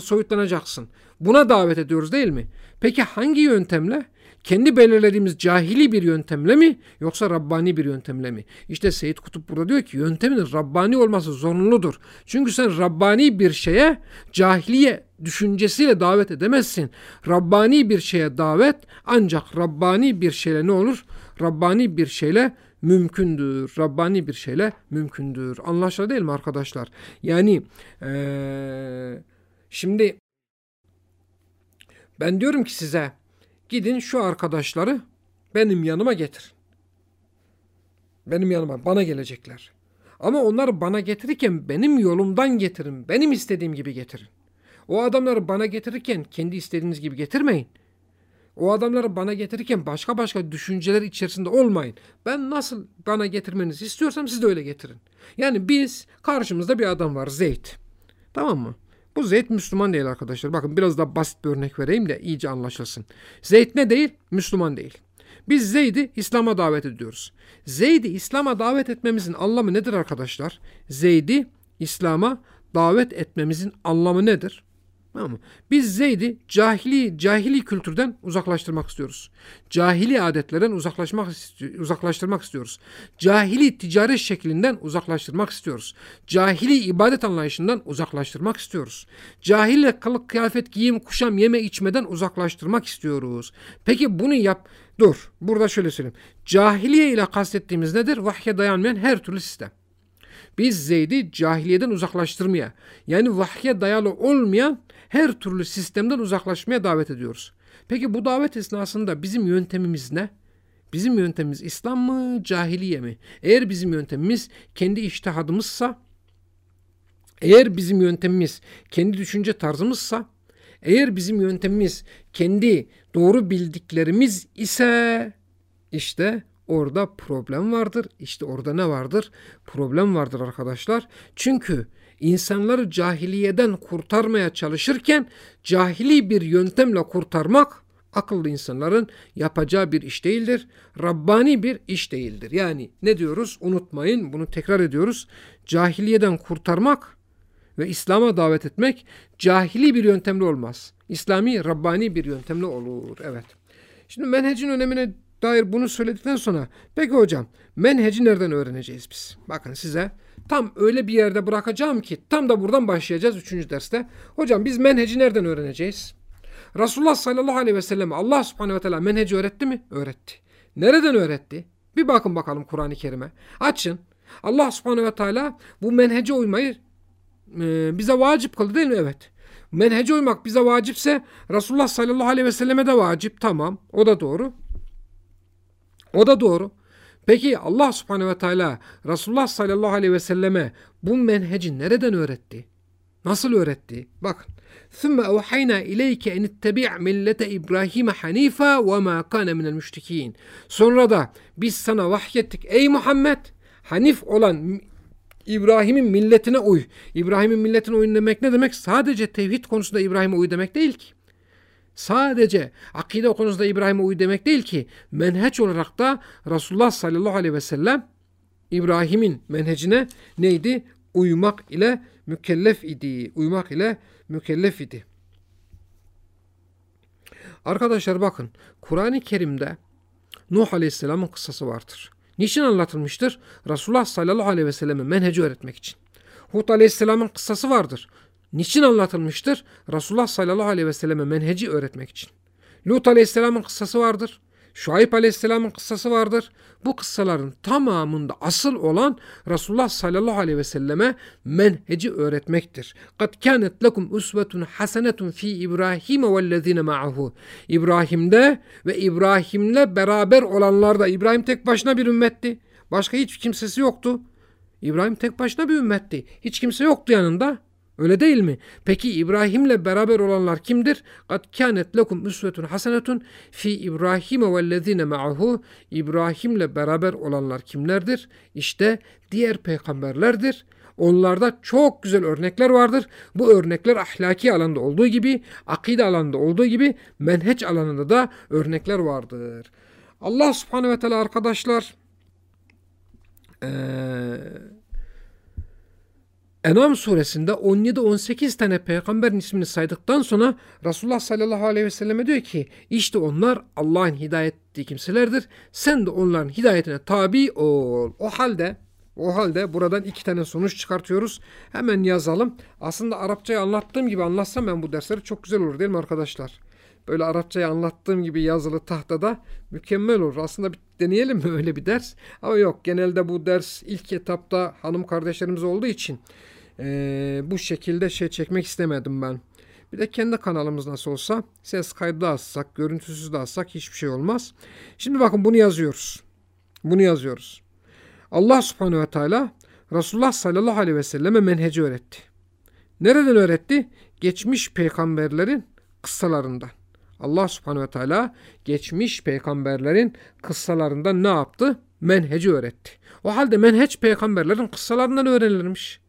A: soyutlanacaksın. Buna davet ediyoruz değil mi? Peki hangi yöntemle? Kendi belirlediğimiz cahili bir yöntemle mi yoksa Rabbani bir yöntemle mi? İşte Seyyid Kutup burada diyor ki yöntemin Rabbani olması zorunludur. Çünkü sen Rabbani bir şeye cahiliye düşüncesiyle davet edemezsin. Rabbani bir şeye davet ancak Rabbani bir şeyle ne olur? Rabbani bir şeyle mümkündür. Rabbani bir şeyle mümkündür. Anlaşıldı değil mi arkadaşlar? Yani ee, şimdi ben diyorum ki size gidin şu arkadaşları benim yanıma getir. Benim yanıma bana gelecekler. Ama onları bana getirirken benim yolumdan getirin. Benim istediğim gibi getirin. O adamları bana getirirken kendi istediğiniz gibi getirmeyin. O adamları bana getirirken başka başka düşünceler içerisinde olmayın. Ben nasıl bana getirmenizi istiyorsam siz de öyle getirin. Yani biz karşımızda bir adam var Zeyd. Tamam mı? Bu Zeyd Müslüman değil arkadaşlar. Bakın biraz daha basit bir örnek vereyim de iyice anlaşılsın. Zeyd ne değil? Müslüman değil. Biz Zeyd'i İslam'a davet ediyoruz. Zeyd'i İslam'a davet etmemizin anlamı nedir arkadaşlar? Zeyd'i İslam'a davet etmemizin anlamı nedir? Tamam mı? Biz Zeyd'i cahili cahili kültürden uzaklaştırmak istiyoruz. Cahili adetlerden uzaklaşmak uzaklaştırmak istiyoruz. Cahili ticaret şeklinden uzaklaştırmak istiyoruz. Cahili ibadet anlayışından uzaklaştırmak istiyoruz. Cahille kılık kıyafet giyim kuşam yeme içmeden uzaklaştırmak istiyoruz. Peki bunu yap. Dur. Burada şöyle söyleyeyim. Cahiliye ile kastettiğimiz nedir? Vahye dayanmayan her türlü sistem. Biz Zeyd'i cahiliyeden uzaklaştırmaya yani vahye dayalı olmayan her türlü sistemden uzaklaşmaya davet ediyoruz. Peki bu davet esnasında bizim yöntemimiz ne? Bizim yöntemimiz İslam mı, cahiliye mi? Eğer bizim yöntemimiz kendi iştihadımızsa, eğer bizim yöntemimiz kendi düşünce tarzımızsa, eğer bizim yöntemimiz kendi doğru bildiklerimiz ise işte orada problem vardır. İşte orada ne vardır? Problem vardır arkadaşlar. Çünkü insanları cahiliyeden kurtarmaya çalışırken cahili bir yöntemle kurtarmak akıllı insanların yapacağı bir iş değildir. Rabbani bir iş değildir. Yani ne diyoruz? Unutmayın bunu tekrar ediyoruz. Cahiliyeden kurtarmak ve İslam'a davet etmek cahili bir yöntemle olmaz. İslami, Rabbani bir yöntemle olur. Evet. Şimdi menhecin önemine dair bunu söyledikten sonra peki hocam menheci nereden öğreneceğiz biz? Bakın size tam öyle bir yerde bırakacağım ki tam da buradan başlayacağız 3. derste. Hocam biz menheci nereden öğreneceğiz? Resulullah sallallahu aleyhi ve sellem Allah subhanehu ve teala menheci öğretti mi? Öğretti. Nereden öğretti? Bir bakın bakalım Kur'an-ı Kerim'e. Açın. Allah subhanehu ve teala bu menhece uymayı e, bize vacip kıldı değil mi? Evet. Menhece uymak bize vacipse Resulullah sallallahu aleyhi ve selleme de vacip. Tamam. O da doğru. O da doğru. Peki Allah subhanehu ve teala Resulullah sallallahu aleyhi ve selleme bu menheci nereden öğretti? Nasıl öğretti? Bakın. ثُمَّ اَوْحَيْنَا اِلَيْكَ اَنِ اتَّبِعْ مِلَّةَ اِبْرَاهِيمَ حَن۪يفًا وَمَا كَانَ مِنَ الْمُشْرِك۪ينَ Sonra da biz sana vahyettik ey Muhammed Hanif olan İbrahim'in milletine uy. İbrahim'in milletine uy demek ne demek? Sadece tevhid konusunda İbrahim'e uy demek değil ki. Sadece akide konusunda İbrahim'e uy demek değil ki. Menheç olarak da Resulullah sallallahu aleyhi ve sellem İbrahim'in menhecine neydi? Uymak ile mükellef idi. Uymak ile mükellef idi. Arkadaşlar bakın Kur'an-ı Kerim'de Nuh Aleyhisselam'ın kıssası vardır. Niçin anlatılmıştır? Resulullah sallallahu aleyhi ve selleme menheci öğretmek için. Hud Aleyhisselam'ın kıssası vardır. Niçin anlatılmıştır? Resulullah sallallahu aleyhi ve selleme menheci öğretmek için. Lut Aleyhisselam'ın kıssası vardır. Şuayb Aleyhisselam'ın kıssası vardır. Bu kıssaların tamamında asıl olan Resulullah sallallahu aleyhi ve selleme menheci öğretmektir. Kad kânet lekum usvetun hasenetun fi İbrahim vellezine ma'ahu. İbrahim'de ve İbrahim'le beraber olanlarda İbrahim tek başına bir ümmetti. Başka hiç kimsesi yoktu. İbrahim tek başına bir ümmetti. Hiç kimse yoktu yanında. Öyle değil mi? Peki İbrahim'le beraber olanlar kimdir? Kad kânet lekum üsvetun hasenetun fi İbrahim vellezîne ma'ahu. İbrahim'le beraber olanlar kimlerdir? İşte diğer peygamberlerdir. Onlarda çok güzel örnekler vardır. Bu örnekler ahlaki alanda olduğu gibi, akide alanda olduğu gibi, menheç alanında da örnekler vardır. Allah subhanehu ve teala arkadaşlar, ee, Enam suresinde 17-18 tane peygamberin ismini saydıktan sonra Resulullah sallallahu aleyhi ve selleme diyor ki işte onlar Allah'ın hidayet ettiği kimselerdir. Sen de onların hidayetine tabi ol. O halde o halde buradan iki tane sonuç çıkartıyoruz. Hemen yazalım. Aslında Arapçayı anlattığım gibi anlatsam ben bu dersleri çok güzel olur değil mi arkadaşlar? Böyle Arapçayı anlattığım gibi yazılı tahtada mükemmel olur. Aslında bir deneyelim mi öyle bir ders? Ama yok genelde bu ders ilk etapta hanım kardeşlerimiz olduğu için e, bu şekilde şey çekmek istemedim ben. Bir de kendi kanalımız nasıl olsa ses kaydı da atsak, görüntüsüz de atsak hiçbir şey olmaz. Şimdi bakın bunu yazıyoruz. Bunu yazıyoruz. Allah subhanehu ve teala Resulullah sallallahu aleyhi ve selleme menheci öğretti. Nereden öğretti? Geçmiş peygamberlerin kıssalarından. Allah subhanehu ve teala geçmiş peygamberlerin kıssalarından ne yaptı? Menheci öğretti. O halde menheç peygamberlerin kıssalarından öğrenilirmiş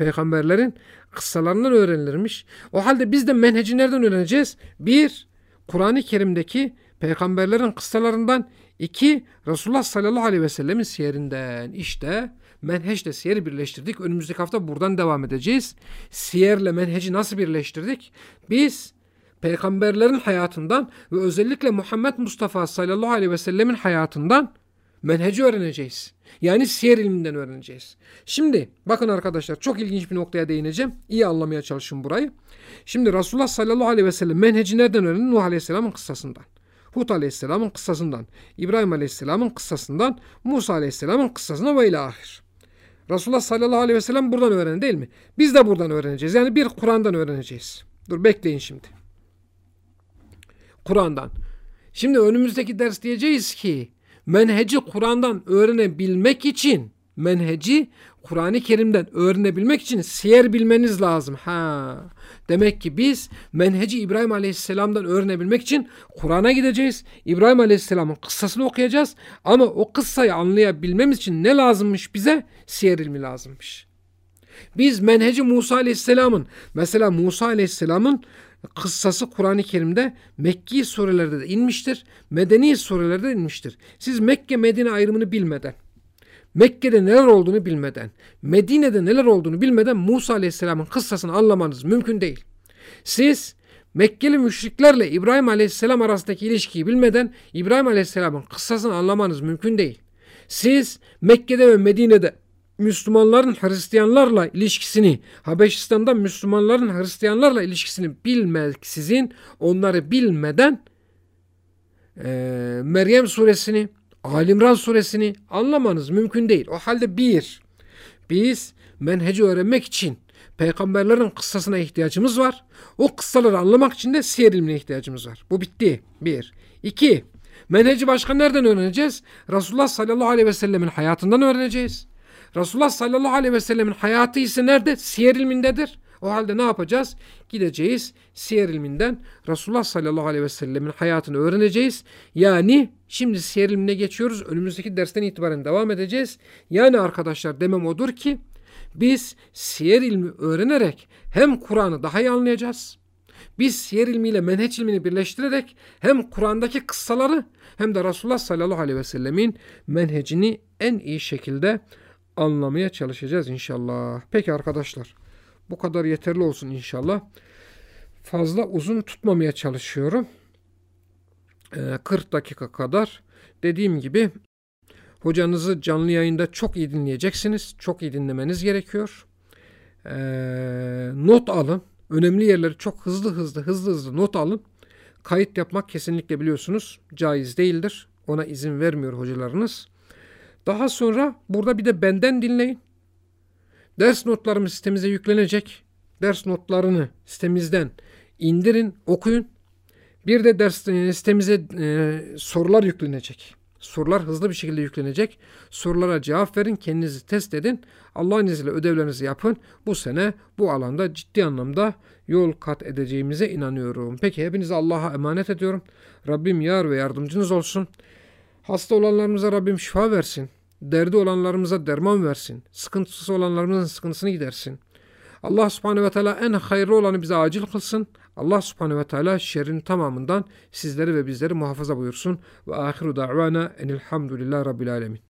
A: peygamberlerin kıssalarından öğrenilirmiş. O halde biz de menheci nereden öğreneceğiz? Bir, Kur'an-ı Kerim'deki peygamberlerin kıssalarından. iki Resulullah sallallahu aleyhi ve sellemin siyerinden. İşte menheçle siyeri birleştirdik. Önümüzdeki hafta buradan devam edeceğiz. Siyerle menheci nasıl birleştirdik? Biz peygamberlerin hayatından ve özellikle Muhammed Mustafa sallallahu aleyhi ve sellemin hayatından menheci öğreneceğiz. Yani siyer ilminden öğreneceğiz. Şimdi bakın arkadaşlar çok ilginç bir noktaya değineceğim. İyi anlamaya çalışın burayı. Şimdi Resulullah sallallahu aleyhi ve sellem menheci nereden öğrendi? Nuh aleyhisselamın kıssasından. Hud aleyhisselamın kıssasından. İbrahim aleyhisselamın kıssasından. Musa aleyhisselamın kıssasından ve ilahir. Resulullah sallallahu aleyhi ve sellem buradan öğrendi değil mi? Biz de buradan öğreneceğiz. Yani bir Kur'an'dan öğreneceğiz. Dur bekleyin şimdi. Kur'an'dan. Şimdi önümüzdeki ders diyeceğiz ki menheci Kur'an'dan öğrenebilmek için menheci Kur'an-ı Kerim'den öğrenebilmek için siyer bilmeniz lazım. Ha. Demek ki biz menheci İbrahim Aleyhisselam'dan öğrenebilmek için Kur'an'a gideceğiz. İbrahim Aleyhisselam'ın kıssasını okuyacağız. Ama o kıssayı anlayabilmemiz için ne lazımmış bize? Siyer ilmi lazımmış. Biz menheci Musa Aleyhisselam'ın mesela Musa Aleyhisselam'ın kıssası Kur'an-ı Kerim'de Mekki surelerde de inmiştir. Medeni surelerde de inmiştir. Siz Mekke Medine ayrımını bilmeden, Mekke'de neler olduğunu bilmeden, Medine'de neler olduğunu bilmeden Musa Aleyhisselam'ın kıssasını anlamanız mümkün değil. Siz Mekkeli müşriklerle İbrahim Aleyhisselam arasındaki ilişkiyi bilmeden İbrahim Aleyhisselam'ın kıssasını anlamanız mümkün değil. Siz Mekke'de ve Medine'de Müslümanların Hristiyanlarla ilişkisini, Habeşistan'da Müslümanların Hristiyanlarla ilişkisini bilmeksizin, onları bilmeden e, Meryem suresini, Alimran suresini anlamanız mümkün değil. O halde bir, biz menheci öğrenmek için peygamberlerin kıssasına ihtiyacımız var. O kıssaları anlamak için de siyer ilmine ihtiyacımız var. Bu bitti. Bir. İki, menheci başka nereden öğreneceğiz? Resulullah sallallahu aleyhi ve sellemin hayatından öğreneceğiz. Resulullah sallallahu aleyhi ve sellemin hayatı ise nerede? Siyer ilmindedir. O halde ne yapacağız? Gideceğiz siyer ilminden Resulullah sallallahu aleyhi ve sellemin hayatını öğreneceğiz. Yani şimdi siyer ilmine geçiyoruz. Önümüzdeki dersten itibaren devam edeceğiz. Yani arkadaşlar demem odur ki biz siyer ilmi öğrenerek hem Kur'an'ı daha iyi anlayacağız. Biz siyer ilmiyle menheç ilmini birleştirerek hem Kur'an'daki kıssaları hem de Resulullah sallallahu aleyhi ve sellemin menhecini en iyi şekilde anlamaya çalışacağız inşallah. Peki arkadaşlar bu kadar yeterli olsun inşallah. Fazla uzun tutmamaya çalışıyorum. 40 ee, dakika kadar. Dediğim gibi hocanızı canlı yayında çok iyi dinleyeceksiniz. Çok iyi dinlemeniz gerekiyor. Ee, not alın. Önemli yerleri çok hızlı hızlı hızlı hızlı not alın. Kayıt yapmak kesinlikle biliyorsunuz caiz değildir. Ona izin vermiyor hocalarınız. Daha sonra burada bir de benden dinleyin. Ders notlarımız sitemize yüklenecek. Ders notlarını sitemizden indirin, okuyun. Bir de ders e, sitemize e, sorular yüklenecek. Sorular hızlı bir şekilde yüklenecek. Sorulara cevap verin, kendinizi test edin. Allah'ın izniyle ödevlerinizi yapın. Bu sene bu alanda ciddi anlamda yol kat edeceğimize inanıyorum. Peki hepinizi Allah'a emanet ediyorum. Rabbim yar ve yardımcınız olsun. Hasta olanlarımıza Rabbim şifa versin. Derdi olanlarımıza derman versin. Sıkıntısı olanlarımızın sıkıntısını gidersin. Allah subhanehu ve teala en hayırlı olanı bize acil kılsın. Allah subhanehu ve teala şerrin tamamından sizleri ve bizleri muhafaza buyursun. Ve ahiru da'vana enilhamdülillah rabbil alemin.